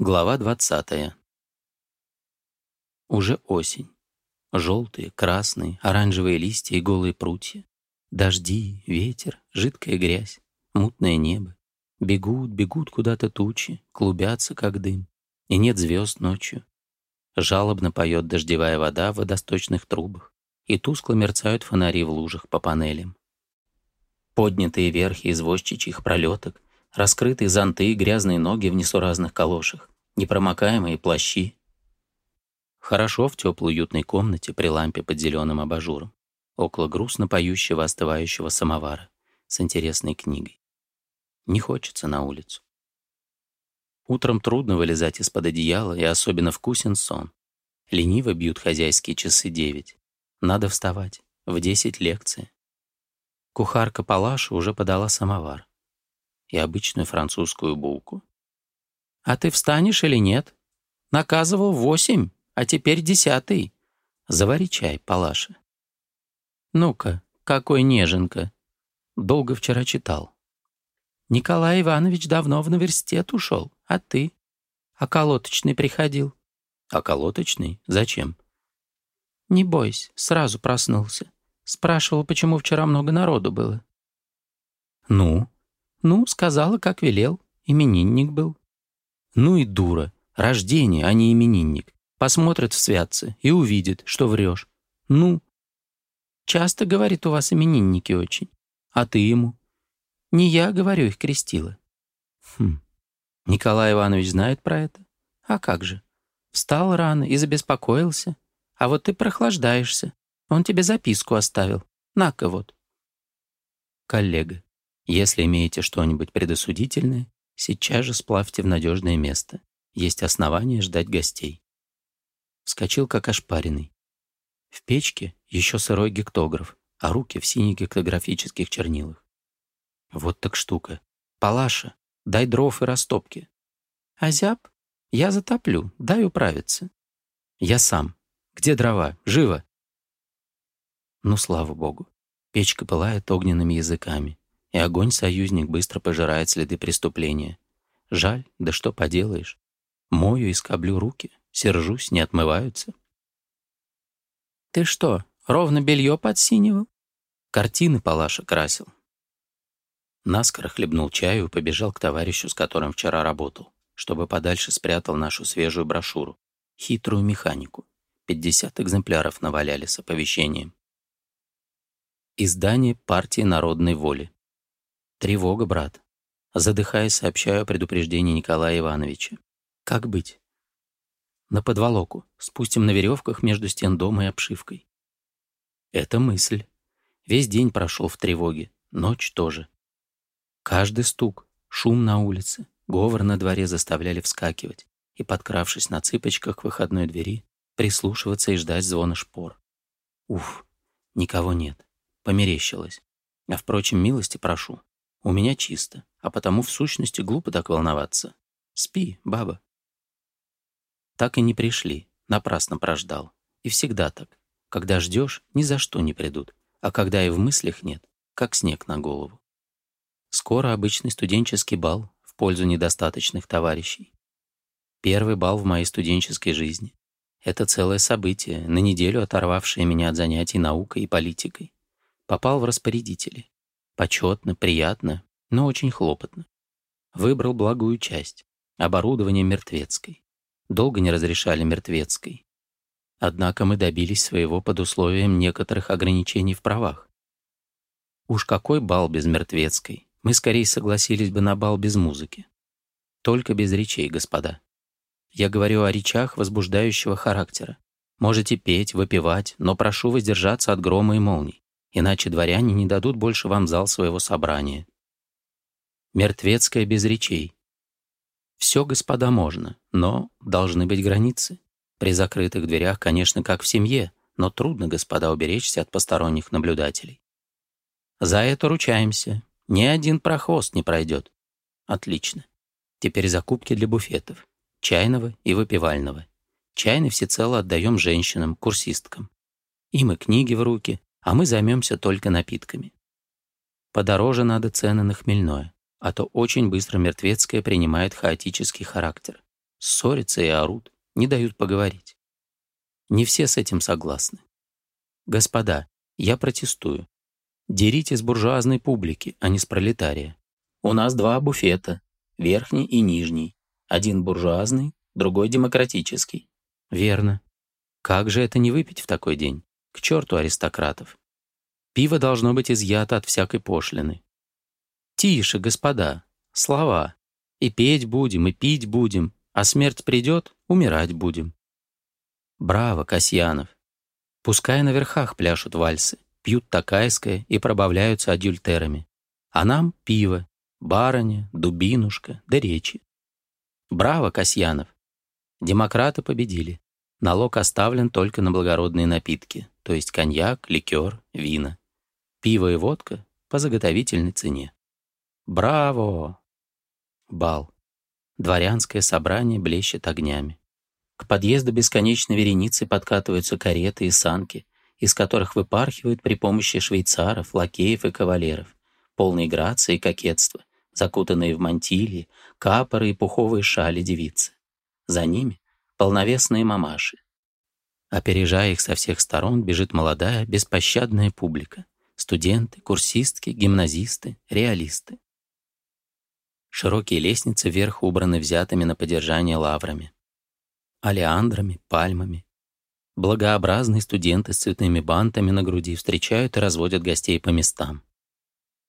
Глава 20. Уже осень. Желтые, красные, оранжевые листья и голые прутья. Дожди, ветер, жидкая грязь, мутное небо. Бегут, бегут куда-то тучи, клубятся, как дым. И нет звезд ночью. Жалобно поет дождевая вода в водосточных трубах. И тускло мерцают фонари в лужах по панелям. Поднятые верхи извозчичьих пролеток раскрытые зонты, грязные ноги в несуразных калошах, непромокаемые плащи. Хорошо в теплой уютной комнате при лампе под зеленым абажуром, около грустно поющего остывающего самовара с интересной книгой. Не хочется на улицу. Утром трудно вылезать из-под одеяла, и особенно вкусен сон. Лениво бьют хозяйские часы девять. Надо вставать. В десять лекции. Кухарка Палаша уже подала самовар и обычную французскую булку. «А ты встанешь или нет? Наказывал восемь, а теперь десятый. Завари чай, Палаша». «Ну-ка, какой неженка!» Долго вчера читал. «Николай Иванович давно в университет ушел, а ты?» «А колоточный приходил». «А колоточный? Зачем?» «Не бойся, сразу проснулся. Спрашивал, почему вчера много народу было». «Ну?» Ну, сказала, как велел. Именинник был. Ну и дура. Рождение, а не именинник. Посмотрит в святце и увидит, что врешь. Ну. Часто, говорит, у вас именинники очень. А ты ему? Не я, говорю, их крестила. Хм. Николай Иванович знает про это? А как же? Встал рано и забеспокоился. А вот ты прохлаждаешься. Он тебе записку оставил. на вот. Коллега. Если имеете что-нибудь предосудительное, сейчас же сплавьте в надежное место. Есть основания ждать гостей. Вскочил как ошпаренный. В печке еще сырой гектограф, а руки в синих гектографических чернилах. Вот так штука. Палаша, дай дров и растопки. Азяб, я затоплю, дай управиться. Я сам. Где дрова? Живо! Ну, слава богу. Печка пылает огненными языками и огонь-союзник быстро пожирает следы преступления. Жаль, да что поделаешь. Мою и скоблю руки, сержусь, не отмываются. Ты что, ровно белье подсинивал? Картины Палаша красил. Наскоро хлебнул чаю и побежал к товарищу, с которым вчера работал, чтобы подальше спрятал нашу свежую брошюру, хитрую механику. 50 экземпляров наваляли с оповещением. Издание партии народной воли. «Тревога, брат», — задыхаясь, сообщаю о предупреждении Николая Ивановича. «Как быть?» «На подволоку. Спустим на веревках между стен дома и обшивкой». Это мысль. Весь день прошел в тревоге. Ночь тоже. Каждый стук, шум на улице, говор на дворе заставляли вскакивать и, подкравшись на цыпочках к выходной двери, прислушиваться и ждать звона шпор. Уф, никого нет. Померещилось. А, впрочем, милости прошу. У меня чисто, а потому в сущности глупо так волноваться. Спи, баба. Так и не пришли, напрасно прождал. И всегда так. Когда ждешь, ни за что не придут, а когда и в мыслях нет, как снег на голову. Скоро обычный студенческий бал в пользу недостаточных товарищей. Первый бал в моей студенческой жизни. Это целое событие, на неделю оторвавшее меня от занятий наукой и политикой. Попал в распорядители. Почетно, приятно, но очень хлопотно. Выбрал благую часть. Оборудование мертвецкой. Долго не разрешали мертвецкой. Однако мы добились своего под условием некоторых ограничений в правах. Уж какой бал без мертвецкой? Мы скорее согласились бы на бал без музыки. Только без речей, господа. Я говорю о речах возбуждающего характера. Можете петь, выпивать, но прошу воздержаться от грома и молний иначе дворяне не дадут больше вам зал своего собрания. Мертвецкая без речей. Все, господа, можно, но должны быть границы. При закрытых дверях, конечно, как в семье, но трудно, господа, уберечься от посторонних наблюдателей. За это ручаемся. Ни один прохвост не пройдет. Отлично. Теперь закупки для буфетов. Чайного и выпивального. Чайный всецело отдаем женщинам, курсисткам. Им и книги в руки, а мы займемся только напитками. Подороже надо цены на хмельное, а то очень быстро мертвецкое принимает хаотический характер. Ссорятся и орут, не дают поговорить. Не все с этим согласны. Господа, я протестую. Дерите с буржуазной публики, а не с пролетария. У нас два буфета, верхний и нижний. Один буржуазный, другой демократический. Верно. Как же это не выпить в такой день? К черту аристократов. Пиво должно быть изъято от всякой пошлины. Тише, господа, слова. И петь будем, и пить будем, а смерть придет, умирать будем. Браво, Касьянов. Пускай на верхах пляшут вальсы, пьют такайское и пробавляются адюльтерами. А нам пиво, барыня, дубинушка, да речи. Браво, Касьянов. Демократы победили. Налог оставлен только на благородные напитки то есть коньяк, ликер, вина. Пиво и водка по заготовительной цене. Браво! Бал. Дворянское собрание блещет огнями. К подъезду бесконечной вереницы подкатываются кареты и санки, из которых выпархивают при помощи швейцаров, лакеев и кавалеров, полные грации и кокетства, закутанные в мантильи, капоры и пуховые шали девицы. За ними полновесные мамаши, Опережая их со всех сторон, бежит молодая, беспощадная публика. Студенты, курсистки, гимназисты, реалисты. Широкие лестницы вверх убраны взятыми на поддержание лаврами. Алиандрами, пальмами. Благообразные студенты с цветными бантами на груди встречают и разводят гостей по местам.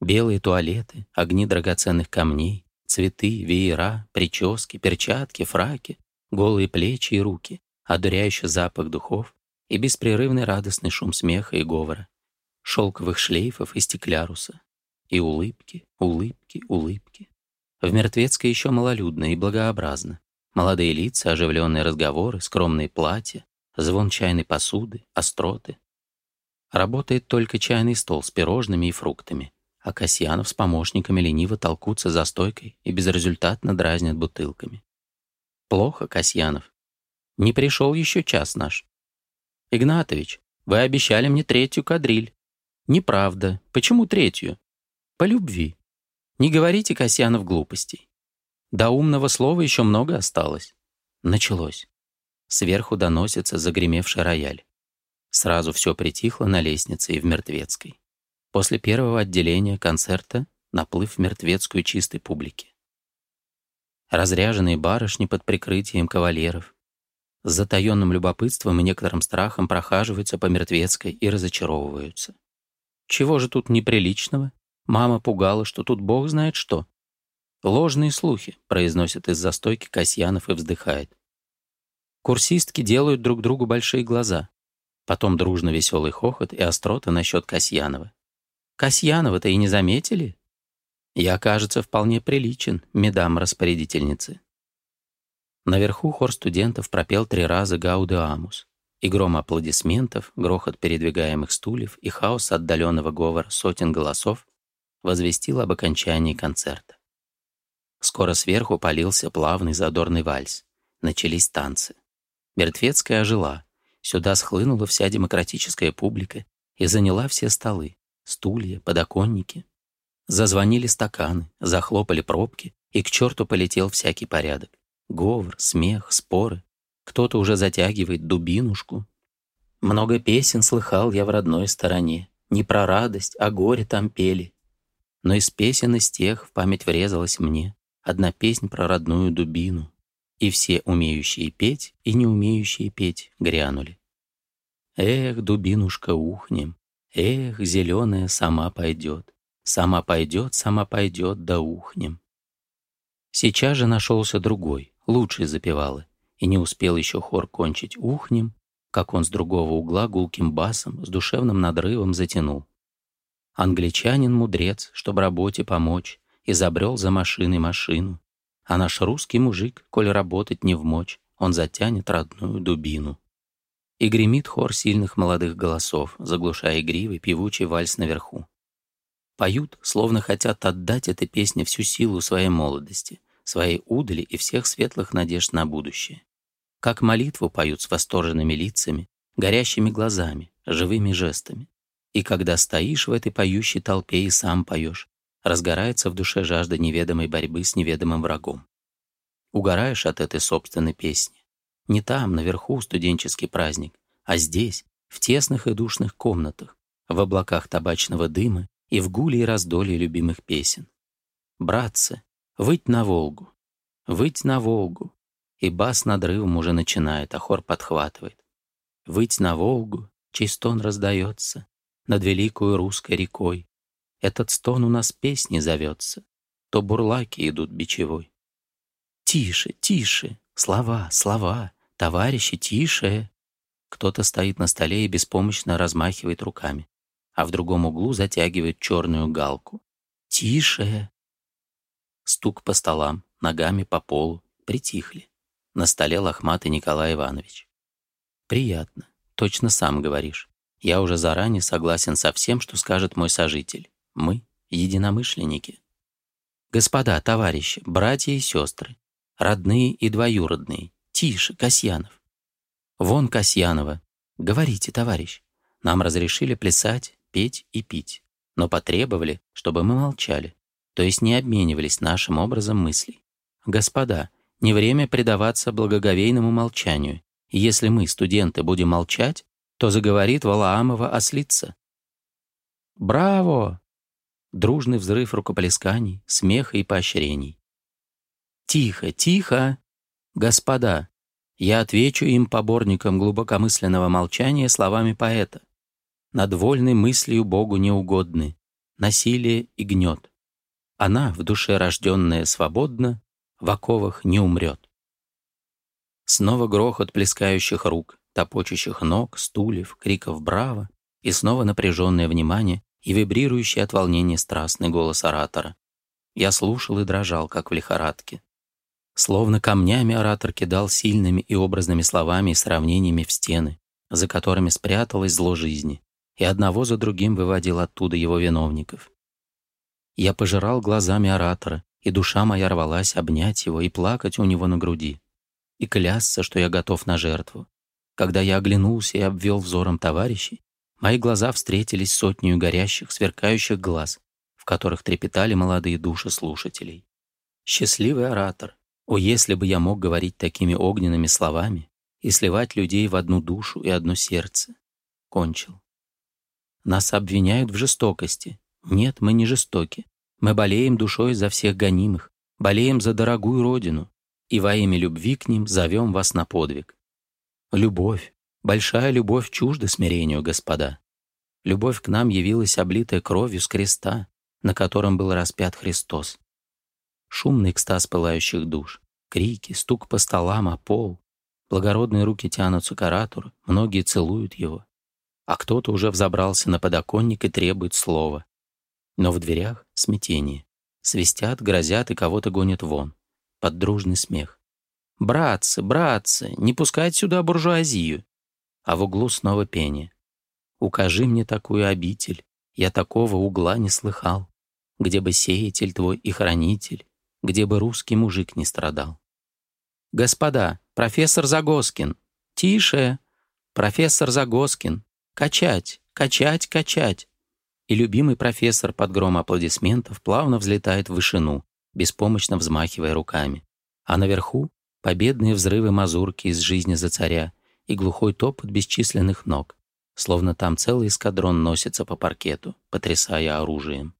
Белые туалеты, огни драгоценных камней, цветы, веера, прически, перчатки, фраки, голые плечи и руки одуряющий запах духов и беспрерывный радостный шум смеха и говора, шелковых шлейфов и стекляруса, и улыбки, улыбки, улыбки. В Мертвецкой еще малолюдно и благообразно. Молодые лица, оживленные разговоры, скромные платья, звон чайной посуды, остроты. Работает только чайный стол с пирожными и фруктами, а Касьянов с помощниками лениво толкутся за стойкой и безрезультатно дразнят бутылками. Плохо, Касьянов, не пришел еще час наш. Игнатович, вы обещали мне третью кадриль. Неправда. Почему третью? По любви. Не говорите, Касьянов, глупостей. До умного слова еще много осталось. Началось. Сверху доносится загремевший рояль. Сразу все притихло на лестнице и в Мертвецкой. После первого отделения концерта наплыв в Мертвецкую чистой публики. Разряженные барышни под прикрытием кавалеров, с затаенным любопытством и некоторым страхом прохаживаются по мертвецкой и разочаровываются. Чего же тут неприличного? Мама пугала, что тут бог знает что. «Ложные слухи», — произносит из застойки Касьянов и вздыхает. Курсистки делают друг другу большие глаза. Потом дружно веселый хохот и остроты насчет Касьянова. «Касьянова-то и не заметили?» «Я, кажется, вполне приличен, медам распорядительницы». Наверху хор студентов пропел три раза гауде амус, и гром аплодисментов, грохот передвигаемых стульев и хаос отдаленного говора сотен голосов возвестил об окончании концерта. Скоро сверху полился плавный задорный вальс. Начались танцы. Мертвецкая ожила. Сюда схлынула вся демократическая публика и заняла все столы, стулья, подоконники. Зазвонили стаканы, захлопали пробки, и к черту полетел всякий порядок. Говор, смех, споры. Кто-то уже затягивает дубинушку. Много песен слыхал я в родной стороне. Не про радость, а горе там пели. Но из песен из тех в память врезалась мне одна песнь про родную дубину. И все умеющие петь и не умеющие петь грянули. Эх, дубинушка, ухнем, эх, зеленая сама пойдет, сама пойдет, сама пойдет, да ухнем. Сейчас же нашелся другой — лучшей запевалы, и не успел еще хор кончить ухнем, как он с другого угла гулким басом с душевным надрывом затянул. Англичанин-мудрец, чтобы работе помочь, изобрел за машиной машину, а наш русский мужик, коль работать не в мочь, он затянет родную дубину. И гремит хор сильных молодых голосов, заглушая игривый певучий вальс наверху. Поют, словно хотят отдать этой песне всю силу своей молодости своей удали и всех светлых надежд на будущее. Как молитву поют с восторженными лицами, горящими глазами, живыми жестами. И когда стоишь в этой поющей толпе и сам поешь, разгорается в душе жажда неведомой борьбы с неведомым врагом. Угораешь от этой собственной песни. Не там, наверху, студенческий праздник, а здесь, в тесных и душных комнатах, в облаках табачного дыма и в гуле и раздоле любимых песен. Братцы, Выть на Волгу, выть на Волгу. И бас надрывом уже начинает, а хор подхватывает. Выть на Волгу, чей стон раздается над великую русской рекой. Этот стон у нас песни зовется, то бурлаки идут бичевой. Тише, тише, слова, слова, товарищи, тише. Кто-то стоит на столе и беспомощно размахивает руками, а в другом углу затягивает черную галку. Тише, Стук по столам, ногами по полу притихли. На столе лохматый Николай Иванович. «Приятно. Точно сам говоришь. Я уже заранее согласен со всем, что скажет мой сожитель. Мы — единомышленники». «Господа, товарищи, братья и сестры, родные и двоюродные, тише, Касьянов». «Вон Касьянова. Говорите, товарищ. Нам разрешили плясать, петь и пить, но потребовали, чтобы мы молчали то есть не обменивались нашим образом мыслей. Господа, не время предаваться благоговейному молчанию. И если мы, студенты, будем молчать, то заговорит Валаамова ослица. «Браво!» Дружный взрыв рукоплесканий, смеха и поощрений. «Тихо, тихо! Господа, я отвечу им поборникам глубокомысленного молчания словами поэта. Над вольной мыслью Богу неугодны, насилие и гнет она, в душе рожденная свободно, в оковах не умрет. Снова грохот плескающих рук, топочущих ног, стульев, криков «Браво!» и снова напряженное внимание и вибрирующий от волнения страстный голос оратора. Я слушал и дрожал, как в лихорадке. Словно камнями оратор кидал сильными и образными словами и сравнениями в стены, за которыми спряталось зло жизни, и одного за другим выводил оттуда его виновников. Я пожирал глазами оратора, и душа моя рвалась обнять его и плакать у него на груди. И клясться, что я готов на жертву. Когда я оглянулся и обвел взором товарищей, мои глаза встретились сотнею горящих, сверкающих глаз, в которых трепетали молодые души слушателей. Счастливый оратор. О, если бы я мог говорить такими огненными словами и сливать людей в одну душу и одно сердце. Кончил. Нас обвиняют в жестокости, нет, мы не жестоки. Мы болеем душой за всех гонимых, болеем за дорогую родину, и во имя любви к ним зовем вас на подвиг. Любовь, большая любовь чужда смирению, господа. Любовь к нам явилась облитая кровью с креста, на котором был распят Христос. Шумный экстаз пылающих душ, крики, стук по столам, а пол. Благородные руки тянутся к оратору, многие целуют его. А кто-то уже взобрался на подоконник и требует слова. Но в дверях смятение. Свистят, грозят и кого-то гонят вон. Под дружный смех. «Братцы, братцы, не пускать сюда буржуазию!» А в углу снова пение. «Укажи мне такую обитель, я такого угла не слыхал, где бы сеятель твой и хранитель, где бы русский мужик не страдал». «Господа, профессор Загоскин! Тише! Профессор Загоскин! Качать, качать, качать! и любимый профессор под гром аплодисментов плавно взлетает в вышину, беспомощно взмахивая руками. А наверху — победные взрывы мазурки из «Жизни за царя» и глухой топот бесчисленных ног, словно там целый эскадрон носится по паркету, потрясая оружием.